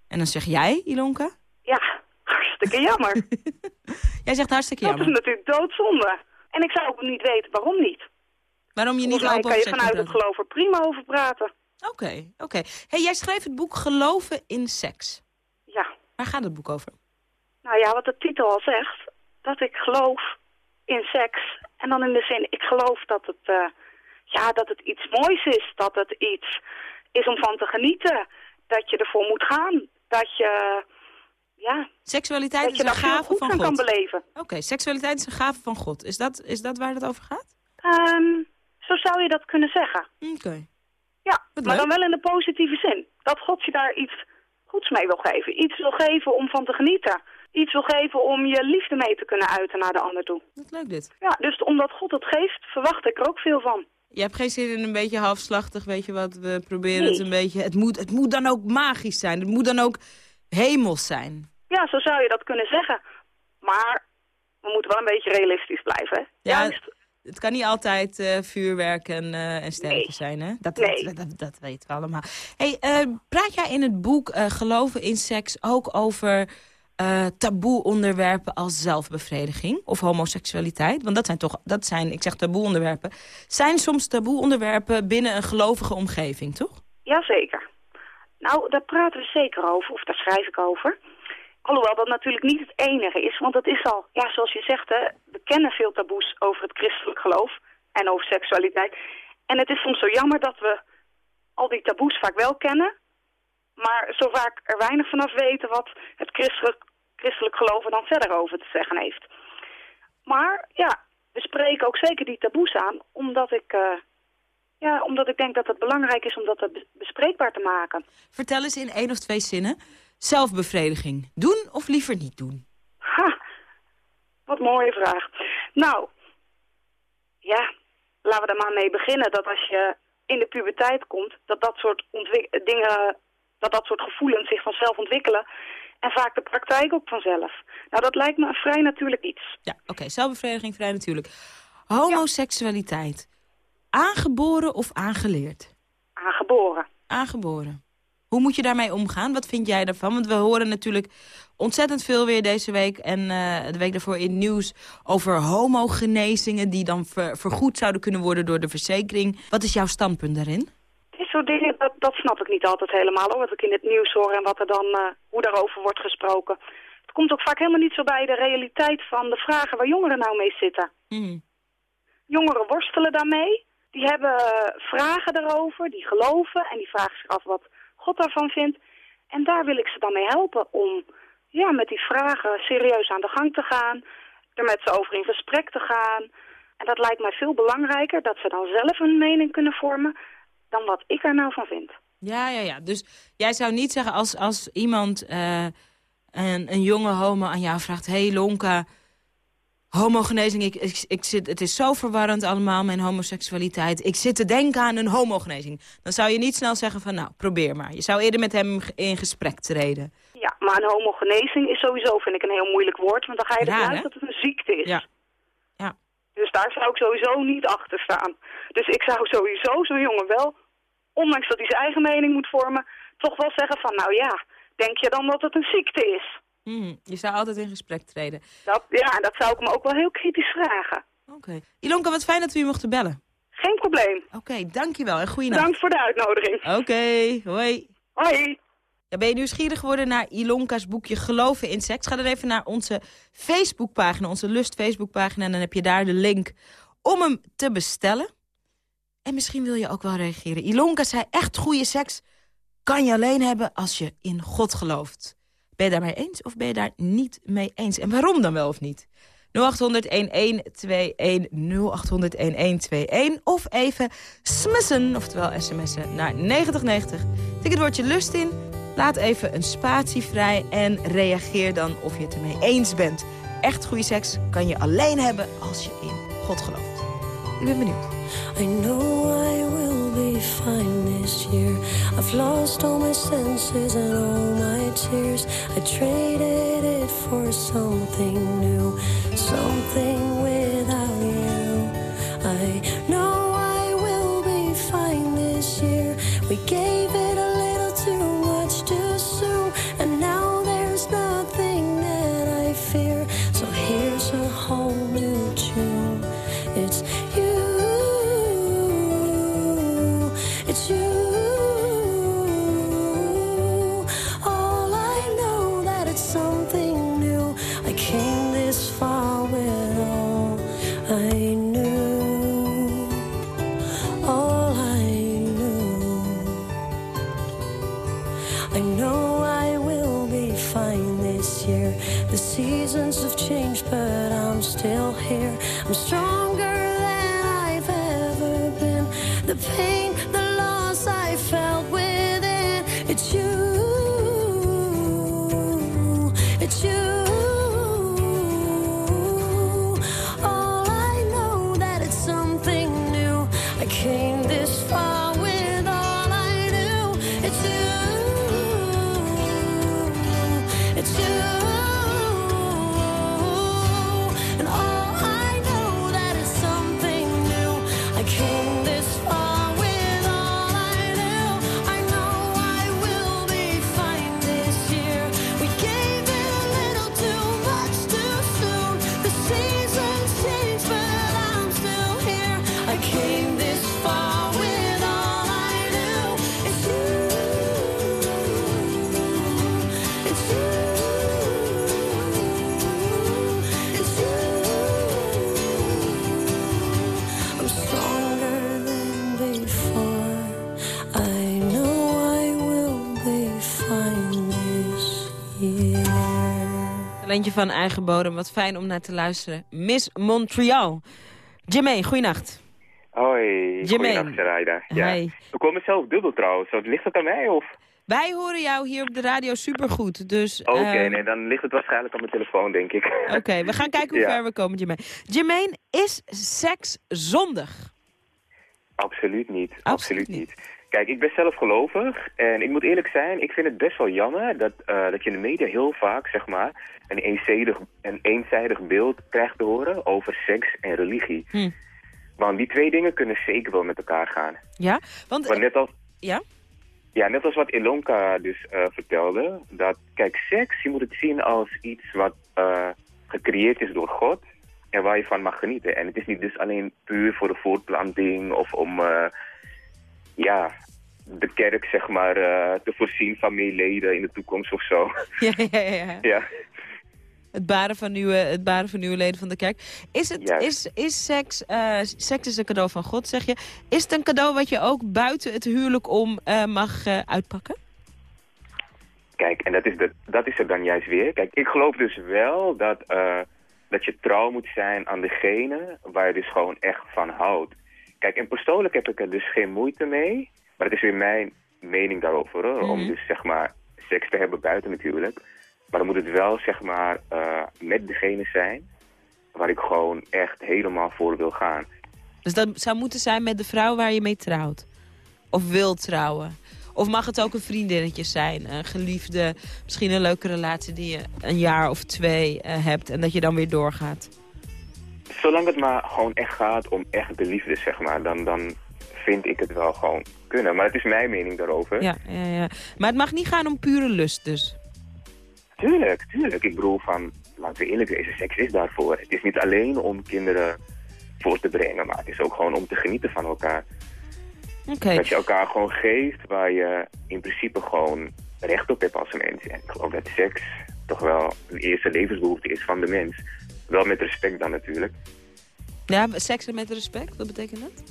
En dan zeg jij, Ilonka? Ja, hartstikke jammer. Jij zegt hartstikke Dat is jammer. natuurlijk doodzonde. En ik zou ook niet weten waarom niet. Waarom je niet Volgens mij open kan je vanuit het geloof er prima over praten. Oké, oké. Hey, jij schreef het boek Geloven in Seks. Ja. Waar gaat het boek over? Nou ja, wat de titel al zegt, dat ik geloof in seks. En dan in de zin, ik geloof dat het, eh, ja, dat het iets moois is. Dat het iets is om van te genieten. Dat je ervoor moet gaan. Dat je, ja... Seksualiteit dat is je een gave van aan kan God. beleven. Oké, seksualiteit is een gave van God. Is dat, is dat waar het over gaat? Ehm, zo zou je dat kunnen zeggen. Oké. Ja, Wat maar leuk. dan wel in de positieve zin. Dat God je daar iets goeds mee wil geven. Iets wil geven om van te genieten. Iets wil geven om je liefde mee te kunnen uiten naar de ander toe. Wat leuk dit. Ja, dus omdat God het geeft, verwacht ik er ook veel van. Je hebt geen zin in een beetje halfslachtig, weet je wat, we proberen Nee. het een beetje... Het moet, het moet dan ook magisch zijn, het moet dan ook hemels zijn. Ja, zo zou je dat kunnen zeggen. Maar we moeten wel een beetje realistisch blijven. Hè? Ja, Juist, het kan niet altijd eh, vuurwerk en, en sterretjes zijn, hè? Dat, Nee. dat, dat, dat weten we allemaal. Hey, eh, praat jij in het boek Geloven in Seks ook over taboe onderwerpen als zelfbevrediging of homoseksualiteit? Want dat zijn toch, dat zijn, ik zeg taboe onderwerpen, zijn soms taboe onderwerpen binnen een gelovige omgeving, toch? Jazeker. Nou, daar praten we zeker over, of daar schrijf ik over. Alhoewel dat natuurlijk niet het enige is, want het is al, ja, zoals je zegt, we kennen veel taboes over het christelijk geloof en over seksualiteit. En het is soms zo jammer dat we al die taboes vaak wel kennen, maar zo vaak er weinig vanaf weten wat het christelijk, christelijk geloof er dan verder over te zeggen heeft. Maar ja, we spreken ook zeker die taboes aan, omdat ik, eh, ja, omdat ik denk dat het belangrijk is om dat be- bespreekbaar te maken. Vertel eens in één of twee zinnen. Zelfbevrediging. Doen of liever niet doen? Ha, wat mooie vraag. Nou, ja, laten we er maar mee beginnen. Dat als je in de puberteit komt, dat dat soort dingen, dat dat soort gevoelens zich vanzelf ontwikkelen. En vaak de praktijk ook vanzelf. Nou, dat lijkt me een vrij natuurlijk iets. Ja, oké. Zelfbevrediging vrij natuurlijk. Homoseksualiteit. Aangeboren of aangeleerd? Aangeboren. Aangeboren. Hoe moet je daarmee omgaan? Wat vind jij daarvan? Want we horen natuurlijk ontzettend veel weer deze week... en eh, de week daarvoor in het nieuws over homogenezingen... die dan ver- vergoed zouden kunnen worden door de verzekering. Wat is jouw standpunt daarin? Dit soort dingen, dat, dat snap ik niet altijd helemaal hoor. Wat ik in het nieuws hoor en wat er dan, eh, hoe daarover wordt gesproken. Het komt ook vaak helemaal niet zo bij de realiteit van de vragen waar jongeren nou mee zitten. Jongeren worstelen daarmee. Die hebben eh, vragen daarover, die geloven en die vragen zich af wat God daarvan vindt. En daar wil ik ze dan mee helpen om ja, met die vragen serieus aan de gang te gaan. Er met ze over in gesprek te gaan. En dat lijkt mij veel belangrijker, dat ze dan zelf een mening kunnen vormen, dan wat ik er nou van vind. Ja, ja, ja. Dus jij zou niet zeggen als, als iemand, eh, een, een jonge homo aan jou vraagt... hey, Lonka, homogenezing, ik, ik, ik zit, het is zo verwarrend allemaal, mijn homoseksualiteit. Ik zit te denken aan een homogenezing. Dan zou je niet snel zeggen van, nou, probeer maar. Je zou eerder met hem in gesprek treden. Ja, maar een homogenezing is sowieso, vind ik, een heel moeilijk woord. Want dan ga je ervan Raar, uit hè? dat het een ziekte is. Ja. Ja. Dus daar zou ik sowieso niet achter staan. Dus ik zou sowieso zo'n jongen wel, ondanks dat hij zijn eigen mening moet vormen, toch wel zeggen van, nou ja, denk je dan dat het een ziekte is? Hmm, je zou altijd in gesprek treden. Dat, ja, en dat zou ik me ook wel heel kritisch vragen. Oké. Ilonka, wat fijn dat we u mochten bellen. Geen probleem. Oké, dankjewel en goeienacht. Bedankt voor de uitnodiging. Oké, hoi. Hoi. Ja, ben je nieuwsgierig geworden naar Ilonka's boekje Geloven in Seks? Ga dan even naar onze Facebookpagina, onze Lust Facebookpagina... en dan heb je daar de link om hem te bestellen. En misschien wil je ook wel reageren. Ilonka zei echt goede seks kan je alleen hebben als je in God gelooft. Ben je daarmee eens of ben je daar niet mee eens? En waarom dan wel of niet? 0800-1121, 0800-1121 of even smissen, oftewel sms'en, naar 9090. Tik het woordje lust in, laat even een spatie vrij en reageer dan of je het ermee eens bent. Echt goede seks kan je alleen hebben als je in God gelooft. Benieuwd. I know I will be fine this year. I've lost all my senses and all my tears. I traded it for something new, something without you. I know I will be fine this year. We gave it a little too much too soon, and now there's nothing that I fear. So here's a whole Talentje van eigen bodem, wat fijn om naar te luisteren. Miss Montreal. Jermaine, goeienacht. Hoi, goeiedag Sarayda. Ja. Hi. Ik hoor mezelf dubbel trouwens. Ligt het aan mij of? Wij horen jou hier op de radio supergoed, dus... Oké, ehm, nee, dan ligt het waarschijnlijk aan mijn telefoon, denk ik. Oké, we gaan kijken hoe Ja. ver we komen, Jermaine. Jermaine, is seks zondig? Absoluut niet. Absoluut niet. Kijk, ik ben zelf gelovig en ik moet eerlijk zijn, ik vind het best wel jammer dat, eh, dat je in de media heel vaak, zeg maar, een eenzijdig, een eenzijdig beeld krijgt te horen over seks en religie. Ja, net als wat Ilonka dus eh, vertelde. Dat, kijk, seks, je moet het zien als iets wat eh, gecreëerd is door God. En waar je van mag genieten. En het is niet dus alleen puur voor de voortplanting of om, ja, de kerk, zeg maar, eh, te voorzien van meer leden in de toekomst of zo. Ja, ja, ja. ja. Het baren van nieuwe, het baren van nieuwe leden van de kerk. Is, het, is, is seks, eh, seks is een cadeau van God, zeg je. Is het een cadeau wat je ook buiten het huwelijk om eh, mag eh, uitpakken? Kijk, en dat is, de, dat is er dan juist weer. Kijk, ik geloof dus wel dat, eh, dat je trouw moet zijn aan degene waar je dus gewoon echt van houdt. Kijk, en persoonlijk heb ik er dus geen moeite mee. Maar het is weer mijn mening daarover, hoor. Om Mhm. dus, zeg maar, seks te hebben buiten natuurlijk. Maar dan moet het wel, zeg maar, eh, met degene zijn waar ik gewoon echt helemaal voor wil gaan. Dus dat zou moeten zijn met de vrouw waar je mee trouwt. Of wil trouwen. Of mag het ook een vriendinnetje zijn? Een geliefde, misschien een leuke relatie die je een jaar of twee eh, hebt. En dat je dan weer doorgaat. Zolang het maar gewoon echt gaat om echt de liefde, zeg maar, dan, dan vind ik het wel gewoon kunnen. Maar het is mijn mening daarover. Ja, ja, ja. Maar het mag niet gaan om pure lust dus. Tuurlijk, tuurlijk. Ik bedoel van, laten we eerlijk wezen, seks is daarvoor. Het is niet alleen om kinderen voor te brengen, maar het is ook gewoon om te genieten van elkaar. Oké. Dat je elkaar gewoon geeft waar je in principe gewoon recht op hebt als mens. En ik geloof dat seks toch wel de eerste levensbehoefte is van de mens. Wel met respect dan natuurlijk. Ja, seks met respect, wat betekent dat?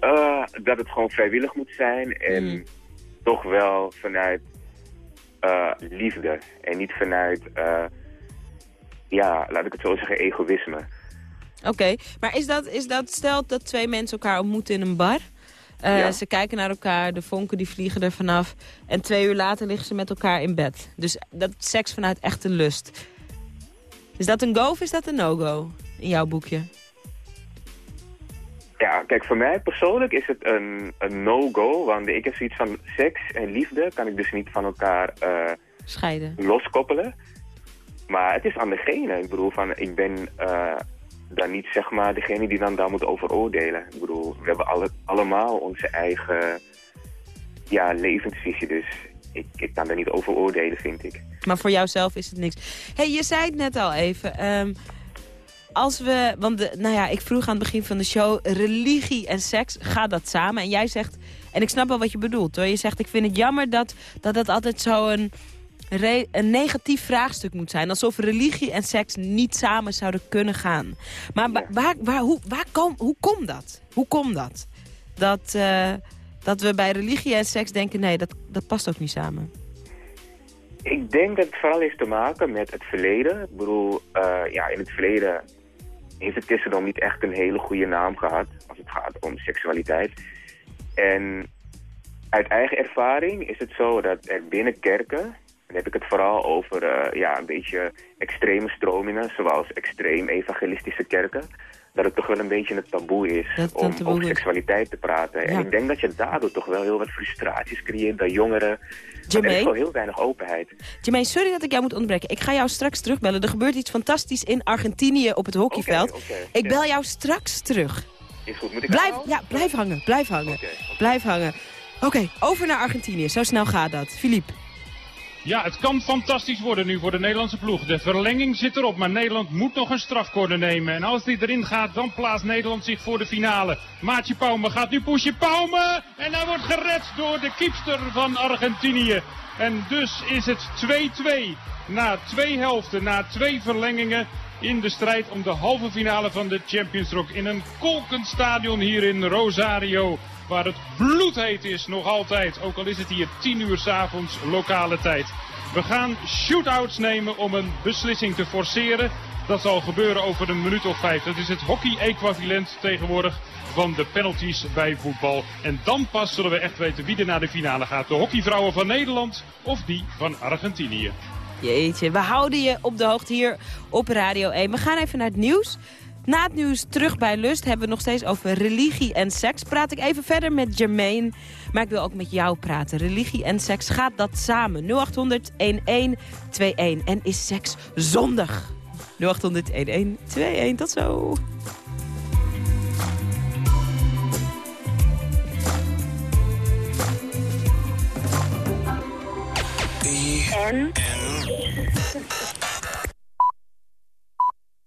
Eh, dat het gewoon vrijwillig moet zijn en Mm. toch wel vanuit eh, liefde. En niet vanuit, eh, ja, laat ik het zo zeggen, egoïsme. Oké, maar is dat, is dat, stel dat twee mensen elkaar ontmoeten in een bar. Ja. Ze kijken naar elkaar, de vonken die vliegen er vanaf. En twee uur later liggen ze met elkaar in bed. Dus dat seks vanuit echte lust. Is dat een go of is dat een no-go in jouw boekje? Ja, kijk, voor mij persoonlijk is het een, een no-go. Want ik heb zoiets van seks en liefde kan ik dus niet van elkaar eh, Scheiden. loskoppelen. Maar het is aan degene. Ik bedoel, van, ik ben eh, dan niet zeg maar degene die dan daar moet over oordelen. Ik bedoel, we hebben alle, allemaal onze eigen ja, levensvisie. Dus ik, ik kan daar niet over oordelen, vind ik. Maar voor jouzelf is het niks. hey, je zei het net al even. ehm, als we, want de, nou ja, ik vroeg aan het begin van de show... religie en seks, gaat dat samen? En jij zegt, en ik snap wel wat je bedoelt hoor. Je zegt, ik vind het jammer dat dat, dat altijd zo een, negatief vraagstuk moet zijn. Alsof religie en seks niet samen zouden kunnen gaan. Maar wa- waar, waar, hoe, waar kom, hoe komt dat? Hoe komt dat? Dat, eh, dat we bij religie en seks denken, nee, dat, dat past ook niet samen. Ik denk dat het vooral heeft te maken met het verleden. Ik bedoel, eh, ja, in het verleden heeft het christendom niet echt een hele goede naam gehad als het gaat om seksualiteit. En uit eigen ervaring is het zo dat er binnen kerken, dan heb ik het vooral over eh, ja, een beetje extreme stromingen, zoals extreem evangelistische kerken, dat het toch wel een beetje een taboe is Dat het om over seksualiteit te praten. En ik denk dat je daardoor toch wel heel wat frustraties creëert bij jongeren. Want Er is Jermaine? gewoon heel weinig openheid. Jermaine, sorry dat ik jou moet onderbreken. Ik ga jou straks terugbellen. Er gebeurt iets fantastisch in Argentinië op het hockeyveld. Ik ja. bel jou straks terug. Is goed, moet ik Blijf, ja, blijf hangen, blijf hangen. Blijf hangen. Oké, over naar Argentinië. Zo snel gaat dat. Philippe. Ja, het kan fantastisch worden nu voor de Nederlandse ploeg. De verlenging zit erop, maar Nederland moet nog een strafcorner nemen. En als die erin gaat, dan plaatst Nederland zich voor de finale. Maatje Pauwme gaat nu pushen. Pauwme! En hij wordt gered door de kiepster van Argentinië. En dus is het 2-2. Na twee helften, na twee verlengingen in de strijd om de halve finale van de Champions League. In een kolkend stadion hier in Rosario. Waar het bloedheet is nog altijd. Ook al is het hier 10 uur s'avonds lokale tijd. We gaan shootouts nemen om een beslissing te forceren. Dat zal gebeuren over een minuut of vijf. Dat is het hockey-equivalent tegenwoordig van de penalties bij voetbal. En dan pas zullen we echt weten wie er naar de finale gaat. De hockeyvrouwen van Nederland of die van Argentinië. Jeetje, we houden je op de hoogte hier op Radio 1. We gaan even naar het nieuws. Na het nieuws terug bij Lust hebben we nog steeds over religie en seks. Praat ik even verder met Jermaine, maar ik wil ook met jou praten. Religie en seks, gaat dat samen? 0800 1121 en is seks zondig? 0800 1121, tot zo. Sure.